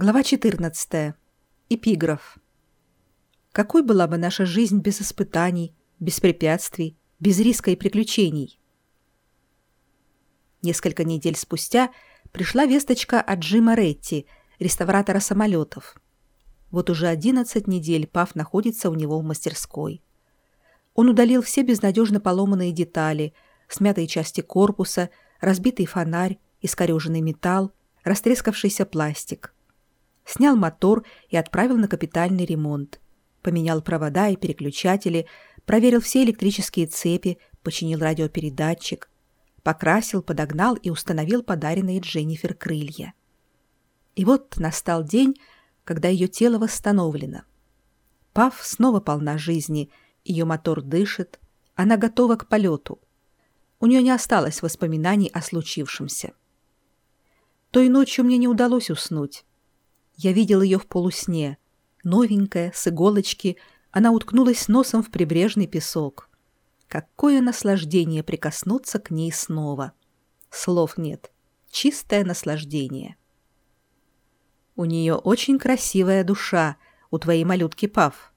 Глава 14. Эпиграф. Какой была бы наша жизнь без испытаний, без препятствий, без риска и приключений? Несколько недель спустя пришла весточка от Джима Ретти, реставратора самолетов. Вот уже 11 недель Пав находится у него в мастерской. Он удалил все безнадежно поломанные детали, смятые части корпуса, разбитый фонарь, искореженный металл, растрескавшийся пластик – снял мотор и отправил на капитальный ремонт. Поменял провода и переключатели, проверил все электрические цепи, починил радиопередатчик, покрасил, подогнал и установил подаренные Дженнифер крылья. И вот настал день, когда ее тело восстановлено. Пав снова полна жизни, ее мотор дышит, она готова к полету. У нее не осталось воспоминаний о случившемся. Той ночью мне не удалось уснуть. Я видел ее в полусне. Новенькая, с иголочки, она уткнулась носом в прибрежный песок. Какое наслаждение прикоснуться к ней снова. Слов нет. Чистое наслаждение. У нее очень красивая душа, у твоей малютки Пав.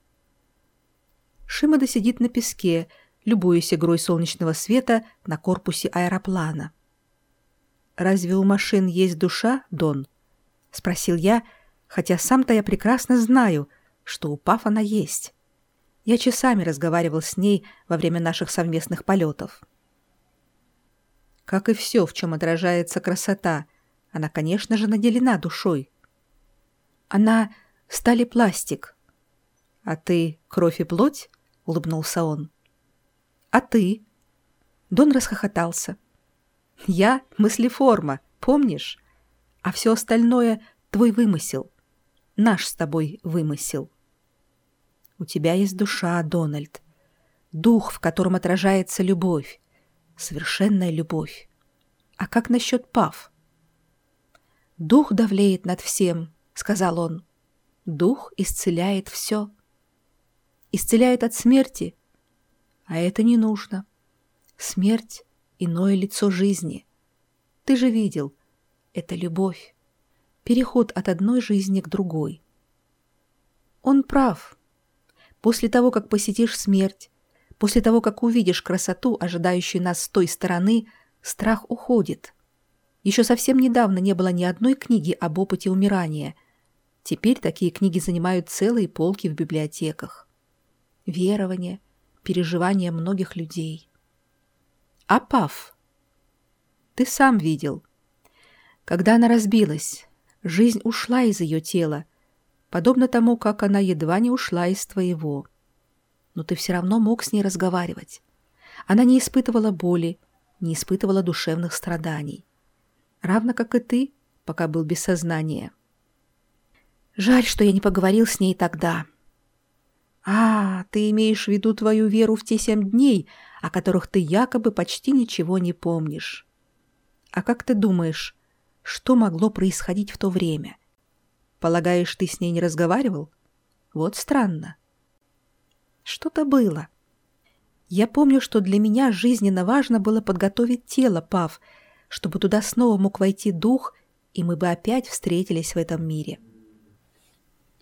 Шимада сидит на песке, любуясь игрой солнечного света на корпусе аэроплана. «Разве у машин есть душа, Дон?» — спросил я, — хотя сам-то я прекрасно знаю, что у Паф она есть. Я часами разговаривал с ней во время наших совместных полетов. Как и все, в чем отражается красота, она, конечно же, наделена душой. Она стали пластик. А ты кровь и плоть? улыбнулся он. А ты? Дон расхохотался. Я мыслеформа, помнишь? А все остальное твой вымысел наш с тобой вымысел. У тебя есть душа, Дональд. Дух, в котором отражается любовь. Совершенная любовь. А как насчет Пав? Дух давлеет над всем, сказал он. Дух исцеляет все. Исцеляет от смерти. А это не нужно. Смерть — иное лицо жизни. Ты же видел. Это любовь переход от одной жизни к другой. Он прав. После того, как посетишь смерть, после того, как увидишь красоту, ожидающую нас с той стороны, страх уходит. Еще совсем недавно не было ни одной книги об опыте умирания. Теперь такие книги занимают целые полки в библиотеках. Верование, переживания многих людей. А Пав? Ты сам видел. Когда она разбилась, Жизнь ушла из ее тела, подобно тому, как она едва не ушла из твоего. Но ты все равно мог с ней разговаривать. Она не испытывала боли, не испытывала душевных страданий. Равно как и ты, пока был без сознания. Жаль, что я не поговорил с ней тогда. А, ты имеешь в виду твою веру в те семь дней, о которых ты якобы почти ничего не помнишь. А как ты думаешь, что могло происходить в то время? Полагаешь, ты с ней не разговаривал? Вот странно. Что-то было. Я помню, что для меня жизненно важно было подготовить тело, Пав, чтобы туда снова мог войти дух, и мы бы опять встретились в этом мире.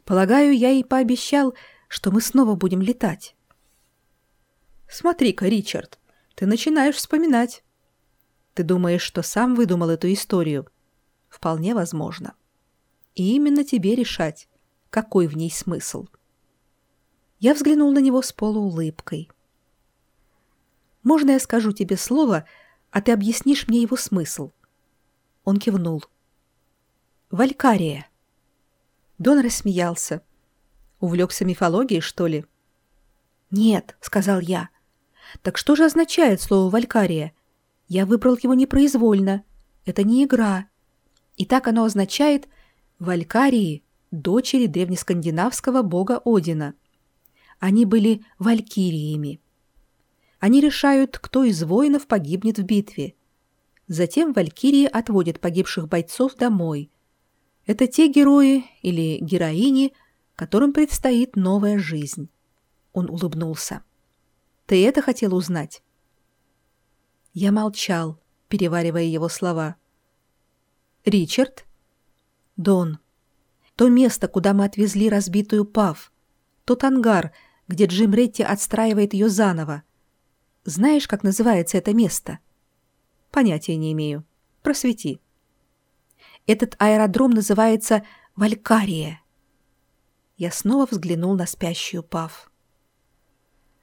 Полагаю, я и пообещал, что мы снова будем летать. Смотри-ка, Ричард, ты начинаешь вспоминать. Ты думаешь, что сам выдумал эту историю? — Вполне возможно. И именно тебе решать, какой в ней смысл. Я взглянул на него с полуулыбкой. «Можно я скажу тебе слово, а ты объяснишь мне его смысл?» Он кивнул. «Валькария». Дон рассмеялся. «Увлекся мифологией, что ли?» «Нет», — сказал я. «Так что же означает слово «Валькария»? Я выбрал его непроизвольно. Это не игра. И так оно означает «Валькарии» — дочери древнескандинавского бога Одина. Они были валькириями. Они решают, кто из воинов погибнет в битве. Затем валькирии отводят погибших бойцов домой. Это те герои или героини, которым предстоит новая жизнь. Он улыбнулся. Ты это хотел узнать? Я молчал, переваривая его слова. Ричард? Дон. То место, куда мы отвезли разбитую Пав. Тот ангар, где Джим Ретти отстраивает ее заново. Знаешь, как называется это место? Понятия не имею. Просвети. Этот аэродром называется Валькария. Я снова взглянул на спящую Пав.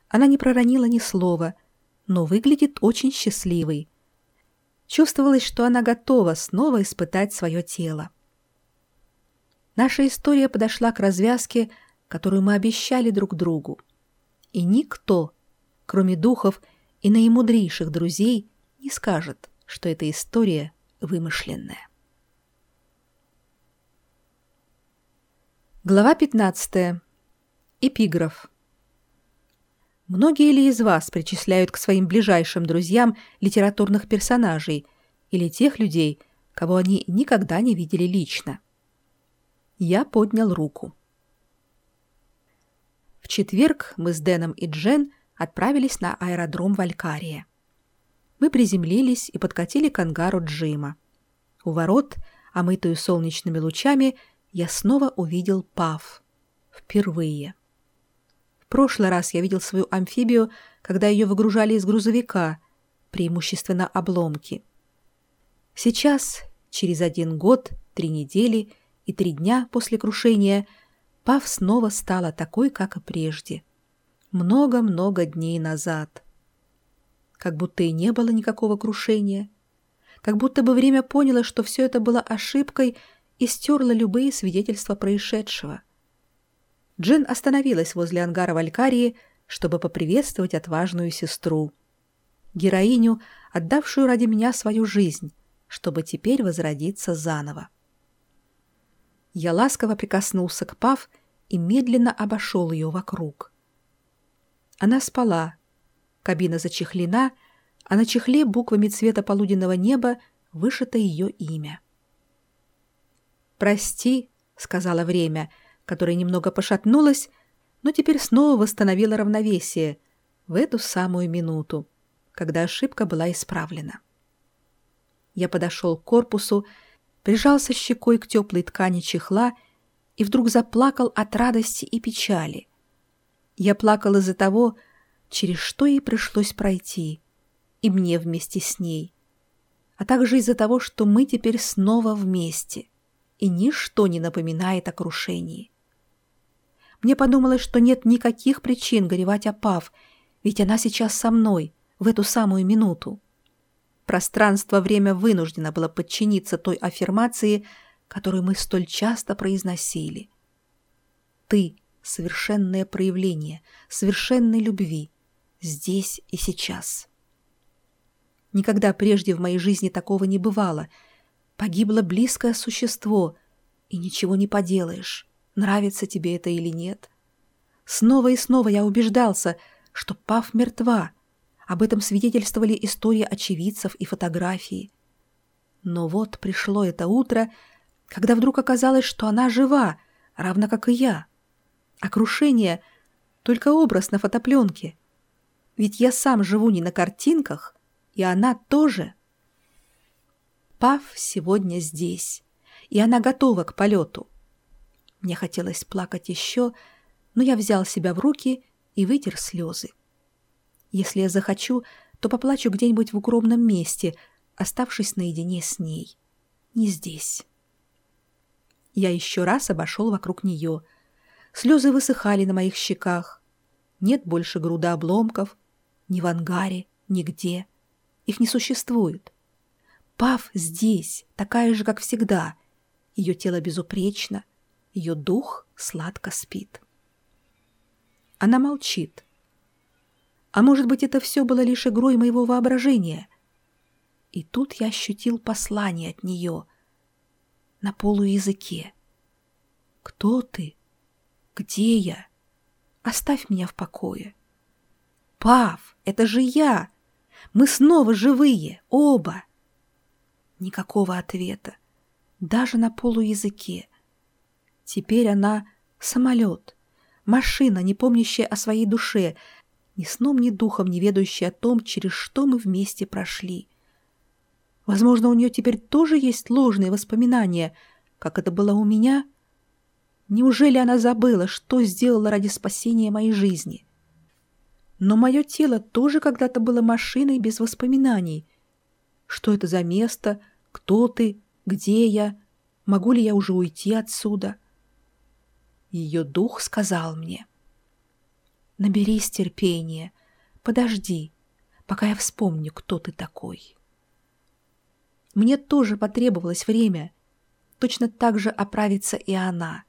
Она не проронила ни слова, но выглядит очень счастливой. Чувствовалось, что она готова снова испытать свое тело. Наша история подошла к развязке, которую мы обещали друг другу. И никто, кроме духов и наимудрейших друзей, не скажет, что эта история вымышленная. Глава 15. Эпиграф. Многие ли из вас причисляют к своим ближайшим друзьям литературных персонажей или тех людей, кого они никогда не видели лично? Я поднял руку. В четверг мы с Дэном и Джен отправились на аэродром Валькария. Мы приземлились и подкатили к ангару Джима. У ворот, омытую солнечными лучами, я снова увидел Пав. Впервые. В прошлый раз я видел свою амфибию, когда ее выгружали из грузовика, преимущественно обломки. Сейчас, через один год, три недели и три дня после крушения, Пав снова стала такой, как и прежде. Много-много дней назад. Как будто и не было никакого крушения. Как будто бы время поняло, что все это было ошибкой и стерло любые свидетельства происшедшего. Джин остановилась возле ангара Валькарии, чтобы поприветствовать отважную сестру. Героиню, отдавшую ради меня свою жизнь, чтобы теперь возродиться заново. Я ласково прикоснулся к Пав и медленно обошел ее вокруг. Она спала. Кабина зачехлена, а на чехле буквами цвета полуденного неба вышито ее имя. «Прости», — сказала время, — которая немного пошатнулась, но теперь снова восстановила равновесие в эту самую минуту, когда ошибка была исправлена. Я подошел к корпусу, прижался щекой к теплой ткани чехла и вдруг заплакал от радости и печали. Я плакал из-за того, через что ей пришлось пройти, и мне вместе с ней, а также из-за того, что мы теперь снова вместе, и ничто не напоминает о крушении. Мне подумалось, что нет никаких причин горевать о Пав, ведь она сейчас со мной, в эту самую минуту. Пространство-время вынуждено было подчиниться той аффирмации, которую мы столь часто произносили. Ты — совершенное проявление, совершенной любви, здесь и сейчас. Никогда прежде в моей жизни такого не бывало. Погибло близкое существо, и ничего не поделаешь нравится тебе это или нет. Снова и снова я убеждался, что Пав мертва. Об этом свидетельствовали истории очевидцев и фотографии. Но вот пришло это утро, когда вдруг оказалось, что она жива, равно как и я. А крушение — только образ на фотопленке. Ведь я сам живу не на картинках, и она тоже. Пав сегодня здесь, и она готова к полету. Мне хотелось плакать еще, но я взял себя в руки и вытер слезы. Если я захочу, то поплачу где-нибудь в укромном месте, оставшись наедине с ней. Не здесь. Я еще раз обошел вокруг нее. Слезы высыхали на моих щеках. Нет больше груда обломков. Ни в ангаре, нигде. Их не существует. Пав здесь, такая же, как всегда. Ее тело безупречно — ее дух сладко спит. Она молчит. А может быть, это все было лишь игрой моего воображения? И тут я ощутил послание от нее на полуязыке. «Кто ты? Где я? Оставь меня в покое». «Пав, это же я! Мы снова живые, оба!» Никакого ответа, даже на полуязыке. Теперь она — самолет, машина, не помнящая о своей душе, ни сном, ни духом не ведающая о том, через что мы вместе прошли. Возможно, у нее теперь тоже есть ложные воспоминания, как это было у меня. Неужели она забыла, что сделала ради спасения моей жизни? Но мое тело тоже когда-то было машиной без воспоминаний. Что это за место? Кто ты? Где я? Могу ли я уже уйти отсюда? Ее дух сказал мне. Наберись терпения. Подожди, пока я вспомню, кто ты такой. Мне тоже потребовалось время. Точно так же оправится и она.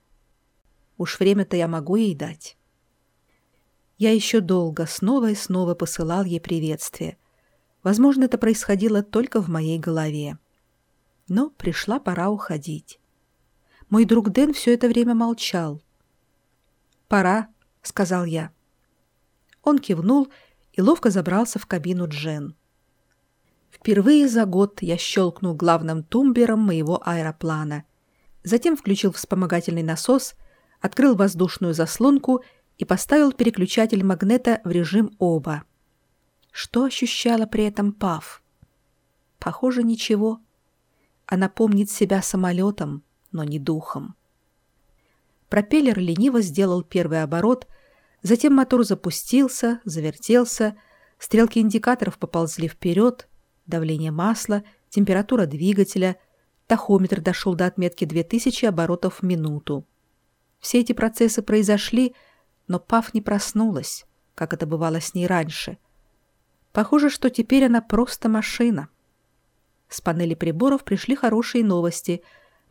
Уж время-то я могу ей дать. Я еще долго снова и снова посылал ей приветствие. Возможно, это происходило только в моей голове. Но пришла пора уходить. Мой друг Дэн все это время молчал. «Пора», — сказал я. Он кивнул и ловко забрался в кабину Джен. Впервые за год я щелкнул главным тумбером моего аэроплана. Затем включил вспомогательный насос, открыл воздушную заслонку и поставил переключатель магнета в режим оба. Что ощущала при этом Пав? Похоже, ничего. Она помнит себя самолетом, но не духом. Пропеллер лениво сделал первый оборот, затем мотор запустился, завертелся, стрелки индикаторов поползли вперед, давление масла, температура двигателя, тахометр дошел до отметки 2000 оборотов в минуту. Все эти процессы произошли, но Пав не проснулась, как это бывало с ней раньше. Похоже, что теперь она просто машина. С панели приборов пришли хорошие новости.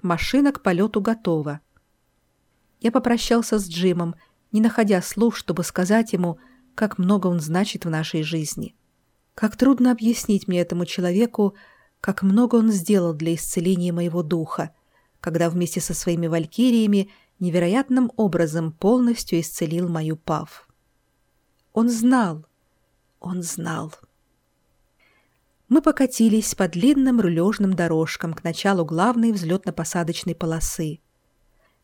Машина к полету готова. Я попрощался с Джимом, не находя слов, чтобы сказать ему, как много он значит в нашей жизни. Как трудно объяснить мне этому человеку, как много он сделал для исцеления моего духа, когда вместе со своими валькириями невероятным образом полностью исцелил мою пав. Он знал, он знал. Мы покатились по длинным рулежным дорожкам к началу главной взлетно-посадочной полосы.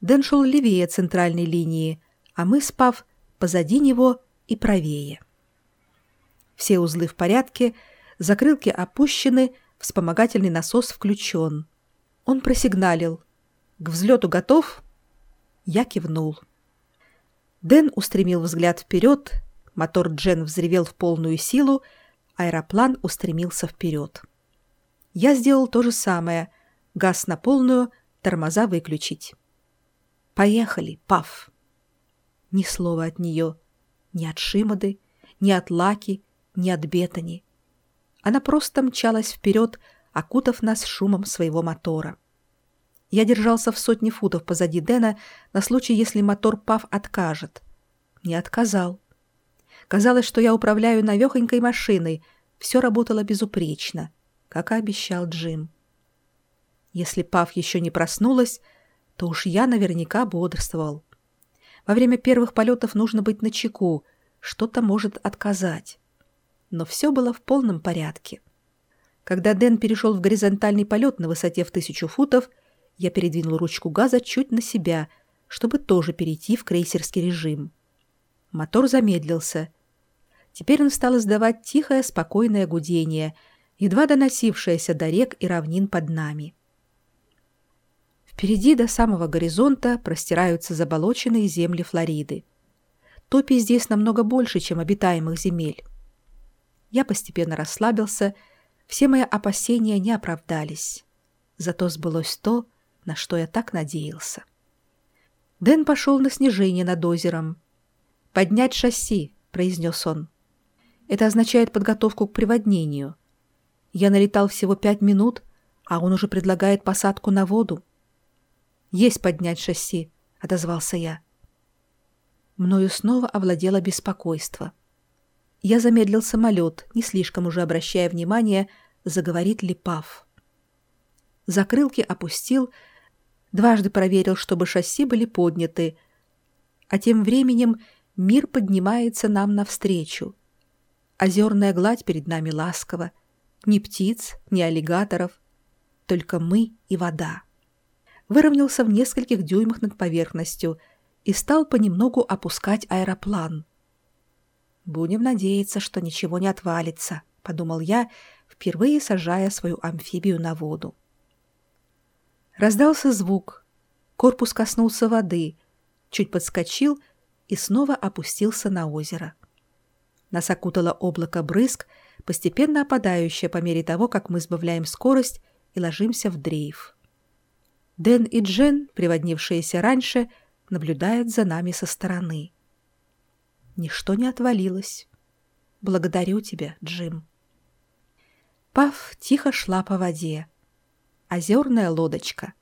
Дэн шел левее центральной линии, а мы, спав, позади него и правее. Все узлы в порядке, закрылки опущены, вспомогательный насос включен. Он просигналил. «К взлету готов?» Я кивнул. Дэн устремил взгляд вперед, мотор Джен взревел в полную силу, аэроплан устремился вперед. Я сделал то же самое. Газ на полную, тормоза выключить. «Поехали, Паф!» Ни слова от нее, ни от Шимады, ни от Лаки, ни от Бетани. Она просто мчалась вперед, окутав нас шумом своего мотора. Я держался в сотне футов позади Дэна на случай, если мотор Пав откажет. Не отказал. Казалось, что я управляю навехонькой машиной. Все работало безупречно, как и обещал Джим. Если Пав еще не проснулась, то уж я наверняка бодрствовал. Во время первых полетов нужно быть начеку, что-то может отказать но все было в полном порядке. Когда Дэн перешел в горизонтальный полет на высоте в тысячу футов, я передвинул ручку газа чуть на себя, чтобы тоже перейти в крейсерский режим. Мотор замедлился. Теперь он стал издавать тихое, спокойное гудение, едва доносившееся до рек и равнин под нами. Впереди до самого горизонта простираются заболоченные земли Флориды. Топи здесь намного больше, чем обитаемых земель. Я постепенно расслабился, все мои опасения не оправдались. Зато сбылось то, на что я так надеялся. Дэн пошел на снижение над озером. «Поднять шасси», — произнес он. «Это означает подготовку к приводнению. Я налетал всего пять минут, а он уже предлагает посадку на воду». «Есть поднять шасси», — отозвался я. Мною снова овладело беспокойство. Я замедлил самолет, не слишком уже обращая внимание, заговорит ли Пав. Закрылки опустил, дважды проверил, чтобы шасси были подняты, а тем временем мир поднимается нам навстречу. Озерная гладь перед нами ласкова, ни птиц, ни аллигаторов, только мы и вода. Выровнялся в нескольких дюймах над поверхностью и стал понемногу опускать аэроплан — «Будем надеяться, что ничего не отвалится», — подумал я, впервые сажая свою амфибию на воду. Раздался звук. Корпус коснулся воды. чуть подскочил и снова опустился на озеро. Нас окутало облако брызг, постепенно опадающее по мере того, как мы сбавляем скорость и ложимся в дрейф. Дэн и Джен, приводнившиеся раньше, наблюдают за нами со стороны. Ничто не отвалилось. Благодарю тебя, Джим. Пав тихо шла по воде. Озерная лодочка.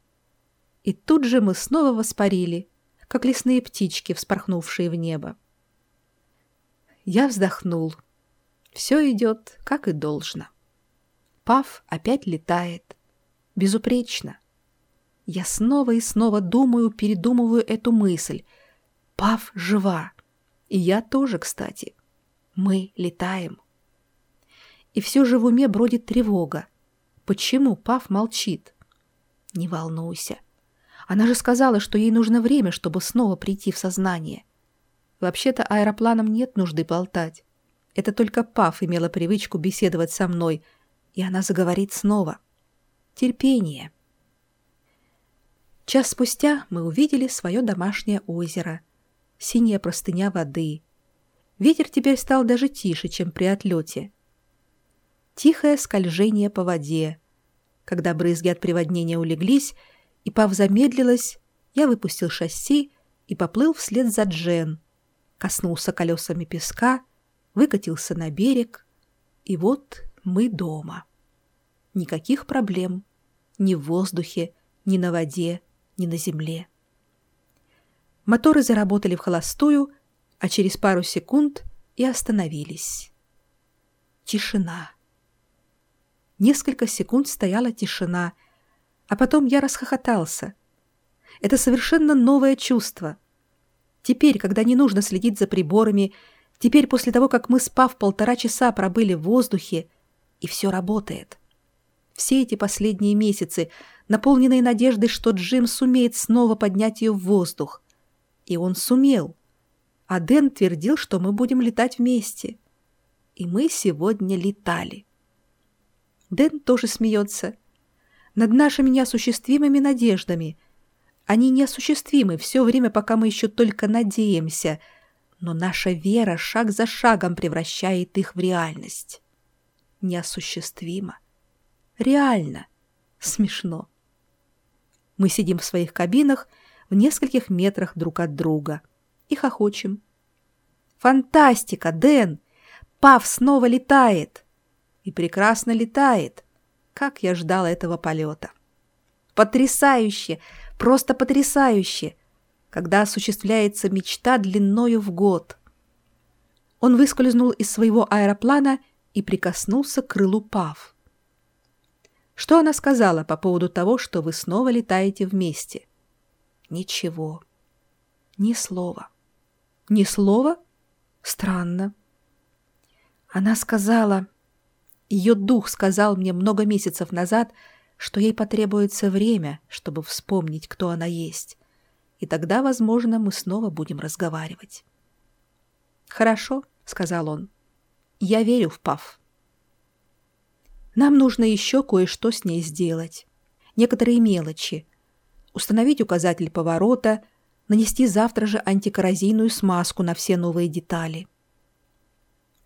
И тут же мы снова воспарили, как лесные птички, вспорхнувшие в небо. Я вздохнул. Все идет, как и должно. Пав опять летает. Безупречно. Я снова и снова думаю, передумываю эту мысль. Пав жива. И я тоже, кстати. Мы летаем. И все же в уме бродит тревога. Почему Пав молчит? Не волнуйся. Она же сказала, что ей нужно время, чтобы снова прийти в сознание. Вообще-то аэропланам нет нужды болтать. Это только Пав имела привычку беседовать со мной, и она заговорит снова. Терпение. Час спустя мы увидели свое домашнее озеро. Синяя простыня воды. Ветер теперь стал даже тише, чем при отлете. Тихое скольжение по воде. Когда брызги от приводнения улеглись, и Пав замедлилась, я выпустил шасси и поплыл вслед за Джен. Коснулся колесами песка, выкатился на берег, и вот мы дома. Никаких проблем. Ни в воздухе, ни на воде, ни на земле. Моторы заработали в холостую, а через пару секунд и остановились. Тишина. Несколько секунд стояла тишина, а потом я расхохотался. Это совершенно новое чувство. Теперь, когда не нужно следить за приборами, теперь после того, как мы, спав полтора часа, пробыли в воздухе, и все работает. Все эти последние месяцы наполненные надеждой, что Джим сумеет снова поднять ее в воздух. И он сумел. А Дэн твердил, что мы будем летать вместе. И мы сегодня летали. Дэн тоже смеется. Над нашими неосуществимыми надеждами. Они неосуществимы все время, пока мы еще только надеемся, но наша вера шаг за шагом превращает их в реальность. Неосуществимо. Реально. Смешно. Мы сидим в своих кабинах в нескольких метрах друг от друга и хохочем. «Фантастика, Дэн! Пав снова летает!» И прекрасно летает. Как я ждал этого полета. Потрясающе! Просто потрясающе! Когда осуществляется мечта длиною в год. Он выскользнул из своего аэроплана и прикоснулся к крылу Пав. Что она сказала по поводу того, что вы снова летаете вместе? Ничего. Ни слова. Ни слова? Странно. Она сказала... Ее дух сказал мне много месяцев назад, что ей потребуется время, чтобы вспомнить, кто она есть. И тогда, возможно, мы снова будем разговаривать. «Хорошо», — сказал он. «Я верю в Пав». Нам нужно еще кое-что с ней сделать. Некоторые мелочи. Установить указатель поворота, нанести завтра же антикоррозийную смазку на все новые детали.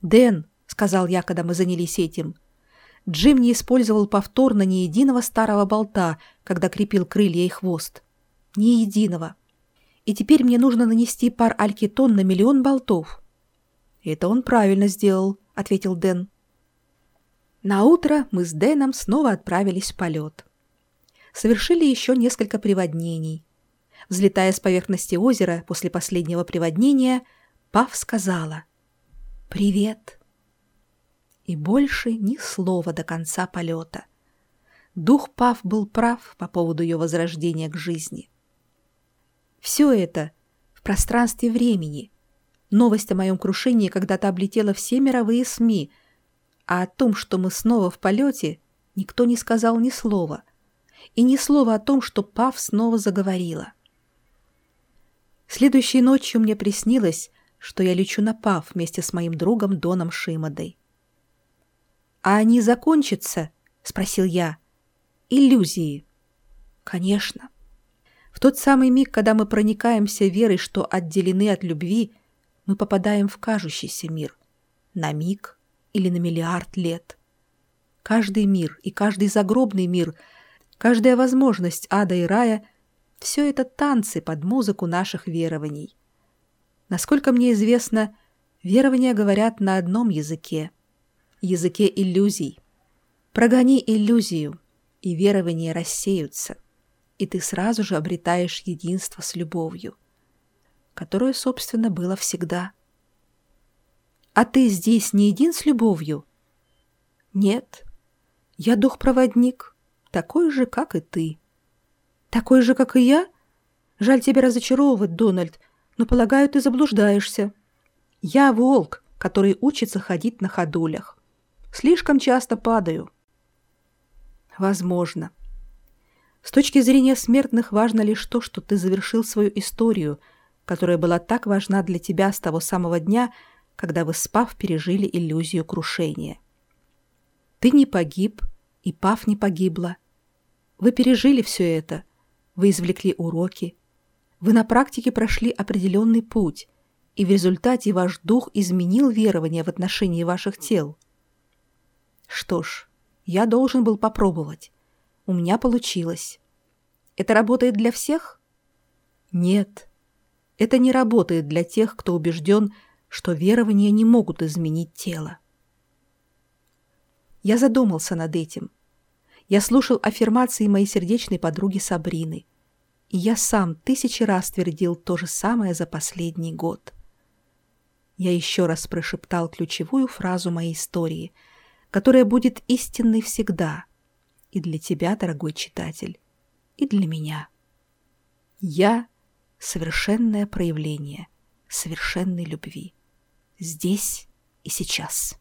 «Дэн», — сказал я, когда мы занялись этим, — «Джим не использовал повторно ни единого старого болта, когда крепил крылья и хвост. Ни единого. И теперь мне нужно нанести пар алькетон на миллион болтов». «Это он правильно сделал», — ответил Дэн. На утро мы с Дэном снова отправились в полет. Совершили еще несколько приводнений. Взлетая с поверхности озера после последнего приводнения, Пав сказала «Привет». И больше ни слова до конца полета. Дух Пав был прав по поводу ее возрождения к жизни. Все это в пространстве времени. Новость о моем крушении когда-то облетела все мировые СМИ – а о том, что мы снова в полете, никто не сказал ни слова. И ни слова о том, что Пав снова заговорила. Следующей ночью мне приснилось, что я лечу на Пав вместе с моим другом Доном Шимадой. «А они закончатся?» — спросил я. «Иллюзии». «Конечно. В тот самый миг, когда мы проникаемся верой, что отделены от любви, мы попадаем в кажущийся мир. На миг или на миллиард лет. Каждый мир и каждый загробный мир, каждая возможность ада и рая — все это танцы под музыку наших верований. Насколько мне известно, верования говорят на одном языке — языке иллюзий. Прогони иллюзию, и верования рассеются, и ты сразу же обретаешь единство с любовью, которое, собственно, было всегда. А ты здесь не един с любовью? Нет. Я дух-проводник, такой же, как и ты. Такой же, как и я? Жаль тебя разочаровывать, Дональд, но, полагаю, ты заблуждаешься. Я волк, который учится ходить на ходулях. Слишком часто падаю. Возможно. С точки зрения смертных важно лишь то, что ты завершил свою историю, которая была так важна для тебя с того самого дня, когда вы, спав, пережили иллюзию крушения. Ты не погиб, и Пав не погибла. Вы пережили все это, вы извлекли уроки, вы на практике прошли определенный путь, и в результате ваш дух изменил верование в отношении ваших тел. Что ж, я должен был попробовать. У меня получилось. Это работает для всех? Нет. Это не работает для тех, кто убежден, что верования не могут изменить тело. Я задумался над этим. Я слушал аффирмации моей сердечной подруги Сабрины. И я сам тысячи раз твердил то же самое за последний год. Я еще раз прошептал ключевую фразу моей истории — которая будет истинной всегда. И для тебя, дорогой читатель, и для меня. Я — совершенное проявление совершенной любви. Здесь и сейчас.